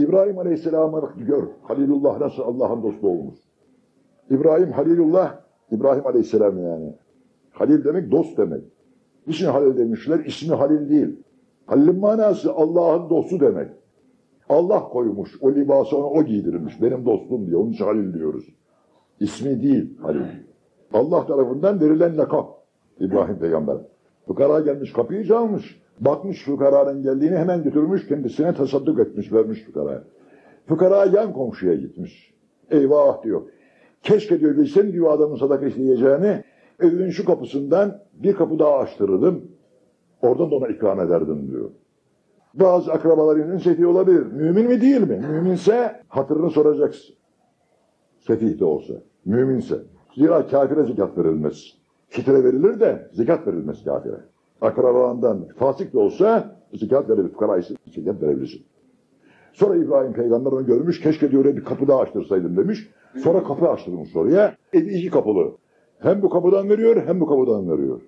İbrahim Aleyhisselam'a bak gör. Halilullah nasıl Allah'ın dostu olmuş. İbrahim Halilullah, İbrahim Aleyhisselam yani. Halil demek dost demek. Niçin Halil demişler? İsmi Halil değil. Halil'in manası Allah'ın dostu demek. Allah koymuş, o libası ona o giydirmiş. Benim dostum diyor, onun için Halil diyoruz. İsmi değil Halil. Allah tarafından verilen lakap İbrahim peygamber. Fukara gelmiş kapıyı çalmış. Bakmış fukaranın geldiğini hemen götürmüş kendisine tasadduk etmiş vermiş fukaraya. Fukara yan komşuya gitmiş. Eyvah diyor. Keşke diyor bilsem diyor adamın sadaka isteyeceğini evin şu kapısından bir kapı daha açtırırdım. Oradan da ona ikram ederdim diyor. Bazı akrabaların sefih olabilir. Mümin mi değil mi? Müminse hatırını soracaksın. Sefih de olsa. Müminse. Zira kafire zekat verilmez. Fitre verilir de zekat verilmez kafire. Akrabalarından fasık da olsa zekat verilir. Fukara zekat verebilirsin. Sonra İbrahim peygamber onu görmüş. Keşke diyor bir kapı daha açtırsaydım demiş. Sonra kapı açtırmış oraya. Evi iki kapılı. Hem bu kapıdan veriyor hem bu kapıdan veriyor.